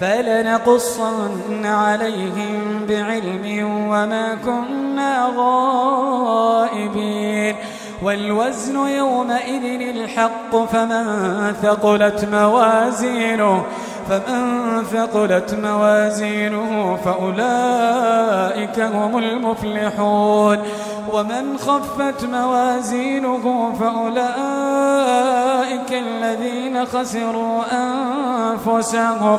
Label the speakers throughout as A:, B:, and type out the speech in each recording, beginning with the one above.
A: فلنقصن عليهم بعلم وما كنا غائبين. والوزن يومئذ الحق فمن ثقلت موازينه فمن ثقلت موازينه فأولئك هم المفلحون. ومن خفت موازينه فأولئك الذين خسروا أنفسهم.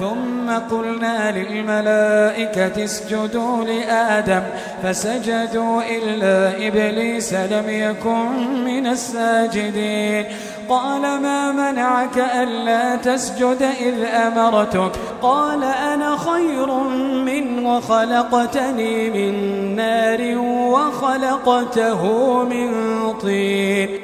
A: ثم قلنا للملائكة اسجدوا لآدم فسجدوا إلا إبليس لم يكن من الساجدين. قال ما منعك ألا تسجد إذ أمرتك؟ قال أنا خير منه خلقتني من نار وخلقته من طين.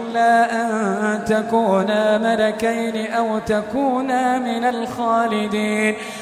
A: إلا أن تكونا ملكين أو تكونا من الخالدين.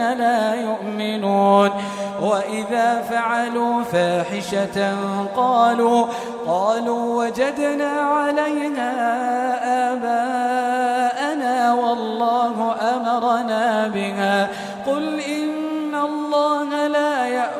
A: لا يؤمنون. وإذا فعلوا فاحشة قالوا قالوا وجدنا عليها آباءنا والله أمرنا بها. قل إن الله لا يأمر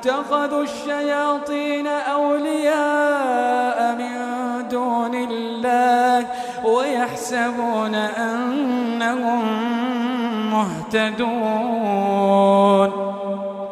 A: اتخذوا الشياطين أولياء من دون الله ويحسبون أنهم مهتدون.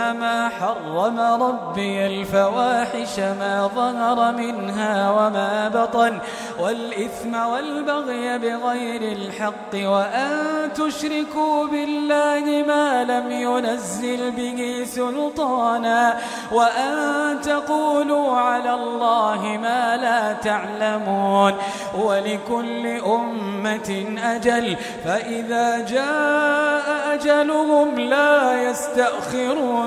A: إنما حرم ربي الفواحش ما ظهر منها وما بطن والإثم والبغي بغير الحق وأن تشركوا بالله ما لم ينزل به سلطانا وأن تقولوا على الله ما لا تعلمون ولكل أمة أجل فإذا جاء أجلهم لا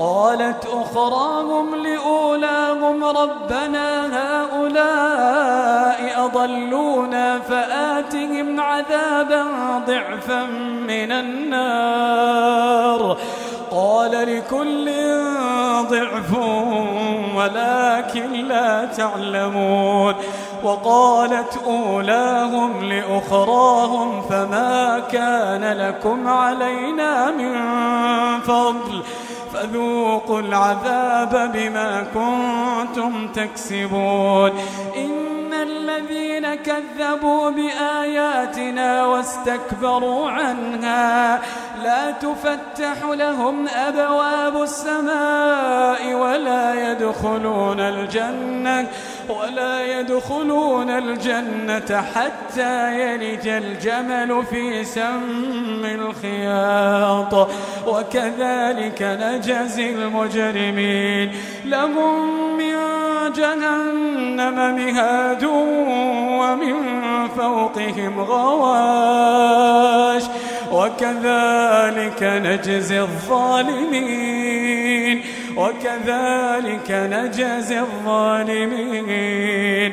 A: قالت أخراهم لأولاهم ربنا هؤلاء أضلونا فآتهم عذابا ضعفا من النار. قال لكل ضعف ولكن لا تعلمون. وقالت أولاهم لأخراهم فما كان لكم علينا من فضل. فذوقوا العذاب بما كنتم تكسبون. إن الذين كذبوا بآياتنا واستكبروا عنها لا تفتح لهم أبواب السماء ولا يدخلون الجنة ولا يدخلون الجنة حتى يلج الجمل في سم الخياط. وكذلك نجزي المجرمين. لهم من جهنم مهاد ومن فوقهم غواش. وكذلك نجزي الظالمين. وكذلك نجزي الظالمين.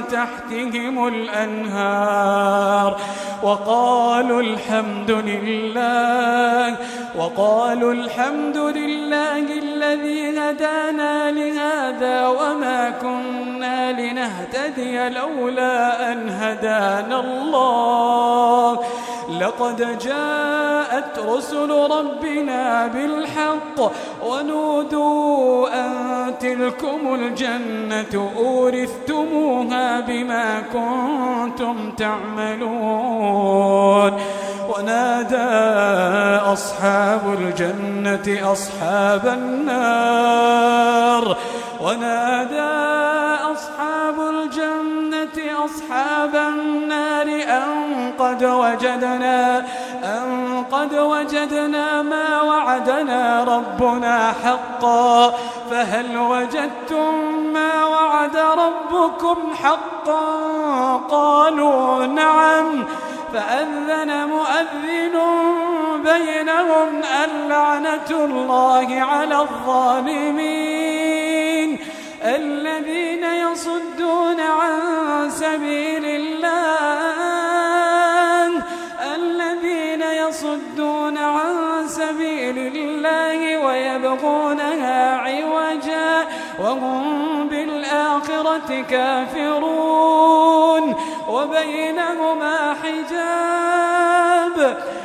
A: تحتهم الأنهار وقالوا الحمد لله وقالوا الحمد لله الذي هدانا لهذا وما كنا لنهتدي لولا أن هدانا الله. لقد جاءت رسل ربنا بالحق ونودوا أن تلكم الجنة. أورثتموها بما كنتم تعملون. ونادى أصحاب الجنة أصحاب النار. ونادى أصحاب الجنة أصحاب النار أن قد وجدنا أن قد وجدنا ما وعدنا ربنا حقا فهل وجدتم ما وعد ربكم حقا؟ قالوا نعم فأذن مؤذن بينهم اللعنة الله على الظالمين. الذين يصدون عن سبيل الله الذين يصدون عن سبيل الله ويبغونها عوجا وهم بالآخرة كافرون وبينهما حجاب.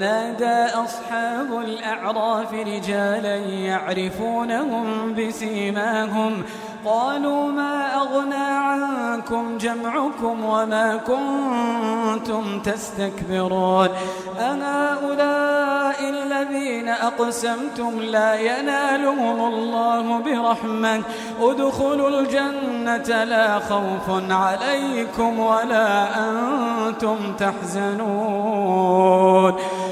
A: ونادى أصحاب الأعراف رجالا يعرفونهم بسيماهم. قالوا ما أغنى عنكم جمعكم وما كنتم تستكبرون. أهؤلاء الذين أقسمتم لا ينالهم الله برحمة. ادخلوا الجنة لا خوف عليكم ولا أنتم تحزنون.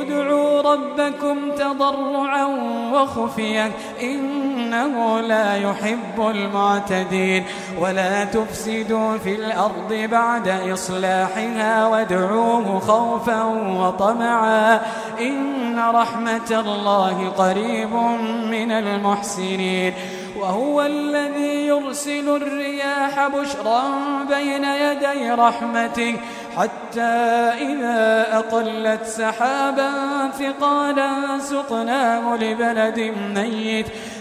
A: ادعوا ربكم تضرعا وخفيا إنه لا يحب المعتدين ولا تفسدوا في الأرض بعد إصلاحها وادعوه خوفا وطمعا إن رحمة الله قريب من المحسنين وهو الذي يرسل الرياح بشرا بين يدي رحمته حتى إذا أقلت سحابا ثقالا سقناه لبلد ميت.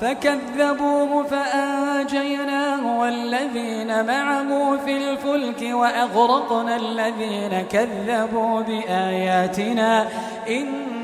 A: فكذبوه فأنجيناه والذين معه في الفلك وأغرقنا الذين كذبوا بآياتنا إن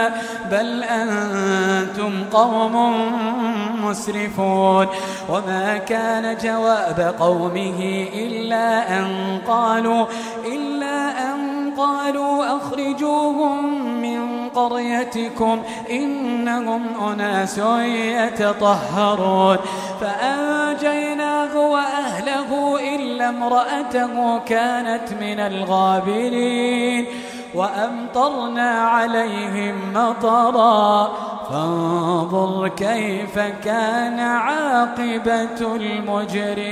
A: بل أنتم قوم مسرفون وما كان جواب قومه إلا أن قالوا إلا أن قالوا أخرجوهم من قريتكم إنهم أناس يتطهرون فأنجيناه وأهله إلا امرأته كانت من الغابرين وأمطرنا عليهم مطرا. فانظر كيف كان عاقبة المجرمين.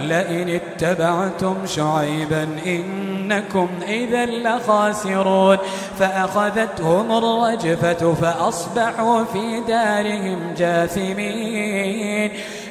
A: لئن اتبعتم شعيبا إنكم إذا لخاسرون. فأخذتهم الرجفة فأصبحوا في دارهم جاثمين.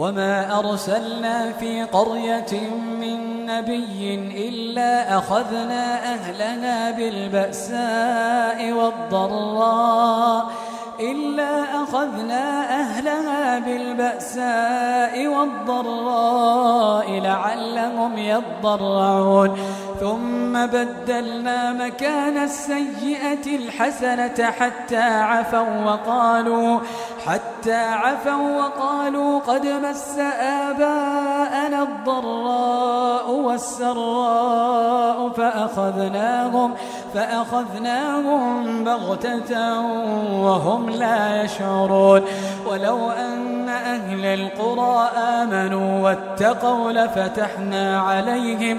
A: وما أرسلنا في قرية من نبي إلا أخذنا أهلنا بالبأساء والضراء إلا أخذنا أهلها بالبأساء والضراء لعلهم يضرعون ثم بدلنا مكان السيئة الحسنة حتى عفوا وقالوا حتى عفوا وقالوا قد مس آباءنا الضراء والسراء فأخذناهم فأخذناهم بغتة وهم لا يشعرون. ولو أن أهل القرى آمنوا واتقوا لفتحنا عليهم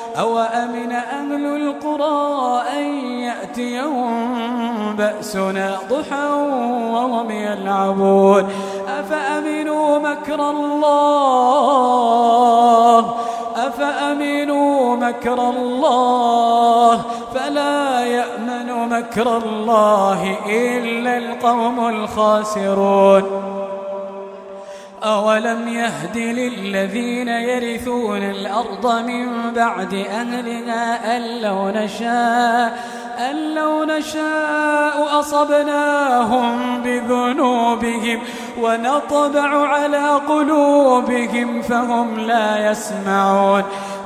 A: أو أمن أهل القرى أن يأتيهم بأسنا ضحى وهم يلعبون؟ أفأمنوا مكر الله؟ أفأمنوا مكر الله؟ فلا يأمن مكر الله إلا القوم الخاسرون. أولم يهد للذين يرثون الأرض من بعد أهلها أن لو نشاء أن لو نشاء أصبناهم بذنوبهم ونطبع على قلوبهم فهم لا يسمعون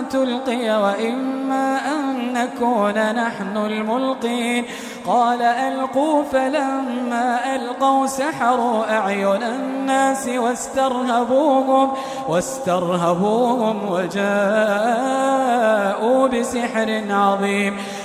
A: تلقي وإما أن نكون نحن الملقين. قال ألقوا فلما ألقوا سحروا أعين الناس واسترهبوهم واسترهبوهم وجاءوا بسحر عظيم.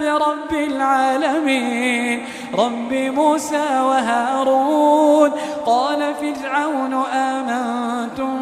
A: برب العالمين. رب موسى وهارون قال فرعون آمنتم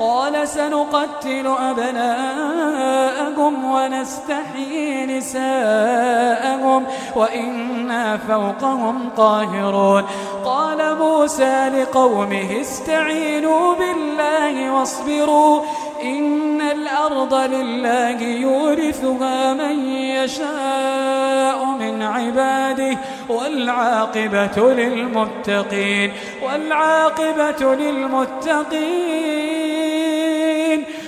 A: قال سنقتل أبناءهم ونستحيي نساءهم وإنا فوقهم قاهرون. قال موسى لقومه استعينوا بالله واصبروا إن الأرض لله يورثها من يشاء من عباده والعاقبة للمتقين والعاقبة للمتقين.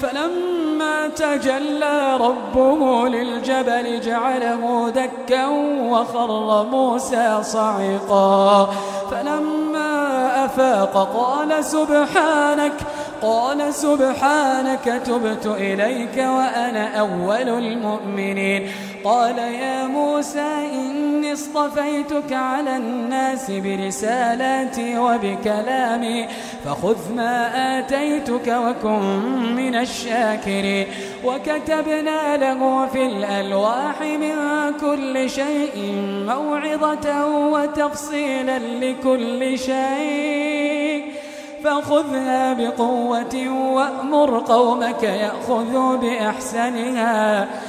A: فلما تجلى ربه للجبل جعله دكا وخر موسى صعقا فلما أفاق قال سبحانك قال سبحانك تبت إليك وأنا أول المؤمنين. قال يا موسى إني اصطفيتك على الناس برسالاتي وبكلامي فخذ ما آتيتك وكن من الشاكرين. وكتبنا له في الألواح من كل شيء موعظة وتفصيلا لكل شيء. فخذها بقوة وأمر قومك يأخذوا بأحسنها.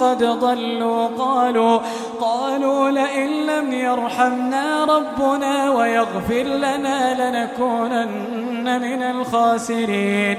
A: قد ضلوا قالوا قالوا لئن لم يرحمنا ربنا ويغفر لنا لنكونن من الخاسرين.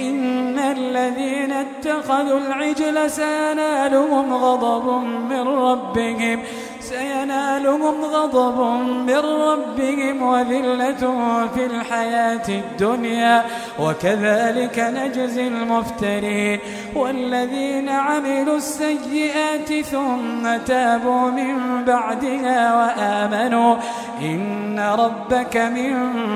A: إن الذين اتخذوا العجل سينالهم غضب من ربهم سينالهم غضب من ربهم وذلة في الحياة الدنيا. وكذلك نجزي المفترين والذين عملوا السيئات ثم تابوا من بعدها وآمنوا. إن ربك من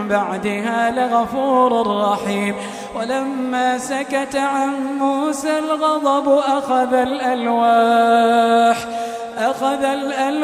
A: بعدها لغفور رحيم. ولما سكت عن موسى الغضب أخذ الألواح أخذ الألواح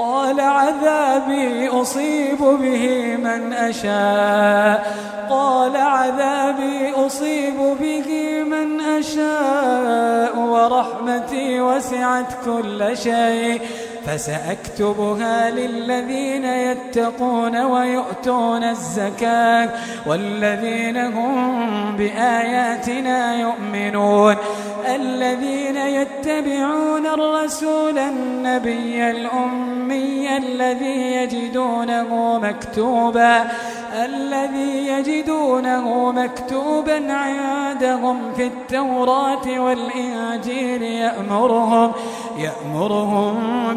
A: قال عذابي أصيب به من أشاء. قال عذابي أصيب به من أشاء ورحمتي وسعت كل شيء. فسأكتبها للذين يتقون ويؤتون الزكاة والذين هم بآياتنا يؤمنون. الذين يتبعون الرسول النبي الأمي الذي يجدونه مكتوبا الذي يجدونه مكتوبا عندهم في التوراة والإنجيل يأمرهم يأمرهم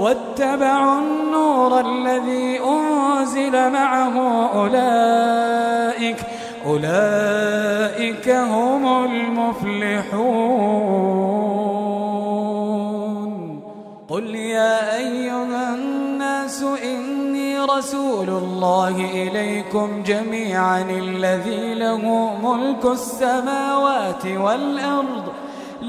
A: واتبعوا النور الذي أنزل معه أولئك أولئك هم المفلحون. قل يا أيها الناس إني رسول الله إليكم جميعا الذي له ملك السماوات والأرض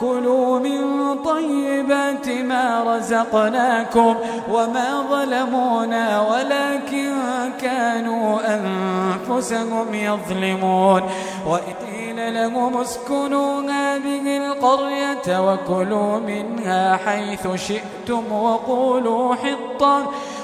A: كلوا من طيبات ما رزقناكم وما ظلمونا ولكن كانوا أنفسهم يظلمون. وإن لهم اسكنوا هذه القرية وكلوا منها حيث شئتم وقولوا حطة.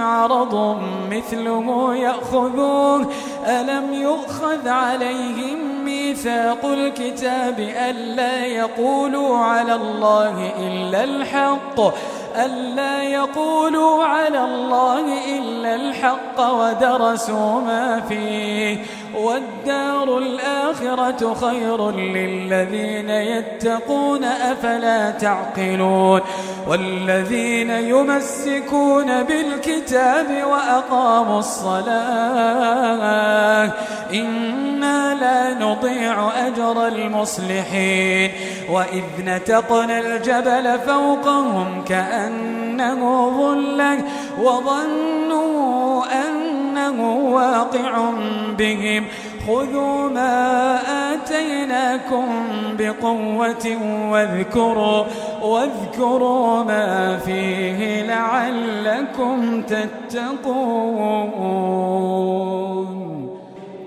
A: عرض مثله يأخذوه ألم يؤخذ عليهم ميثاق الكتاب ألا يقولوا على الله إلا الحق؟ ألا يقولوا على الله إلا الحق ودرسوا ما فيه؟ والدار الآخرة خير للذين يتقون أفلا تعقلون؟ والذين يمسكون بالكتاب وأقاموا الصلاة إنا لا نضيع أجر المصلحين. وإذ نتقنا الجبل فوقهم كأنه ظلة وظنوا أنه واقع بهم. خذوا ما آتيناكم بقوة واذكروا واذكروا ما فيه لعلكم تتقون.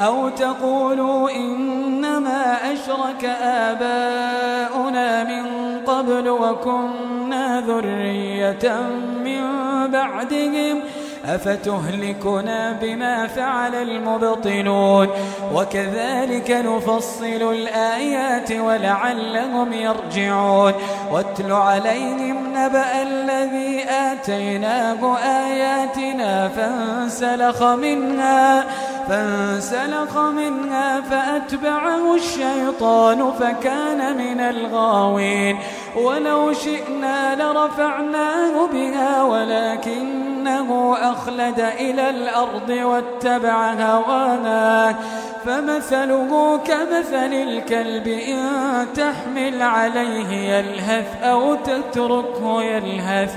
A: أو تقولوا إنما أشرك آباؤنا من قبل وكنا ذرية من بعدهم أفتهلكنا بما فعل المبطلون؟ وكذلك نفصل الآيات ولعلهم يرجعون. واتل عليهم نبأ الذي آتيناه آياتنا فانسلخ منها فانسلخ منها فأتبعه الشيطان فكان من الغاوين. ولو شئنا لرفعناه بها ولكنه أخلد إلى الأرض واتبع هواه فمثله كمثل الكلب إن تحمل عليه يلهث أو تتركه يلهث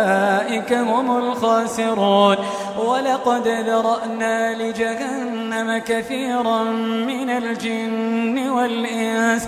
A: هم الخاسرون. ولقد ذرأنا لجهنم كثيرا من الجن والإنس.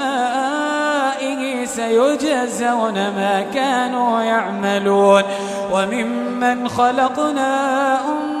A: أسمائه سيجزون ما كانوا يعملون. وممن خلقنا أمة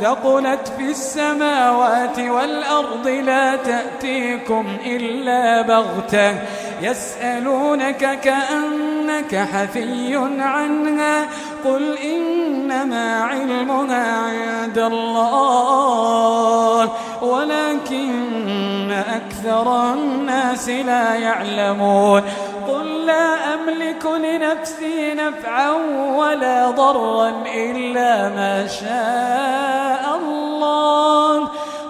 A: ثقلت في السماوات والأرض لا تأتيكم إلا بغتة. يسألونك كأنك حفي عنها. قل إنما علمها عند الله ولكن أكثر الناس لا يعلمون. قل لا أملك لنفسي نفعا ولا ضرا إلا ما شاء الله.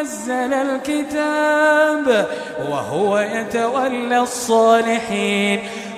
A: نزل الكتاب وهو يتولى الصالحين.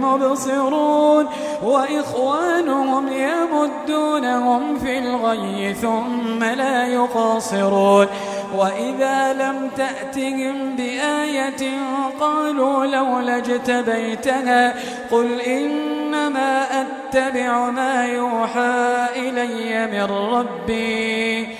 A: مبصرون وإخوانهم يمدونهم في الغي ثم لا يقاصرون. وإذا لم تأتهم بآية قالوا لولا اجتبيتها قل إنما أتبع ما يوحى إلي من ربي.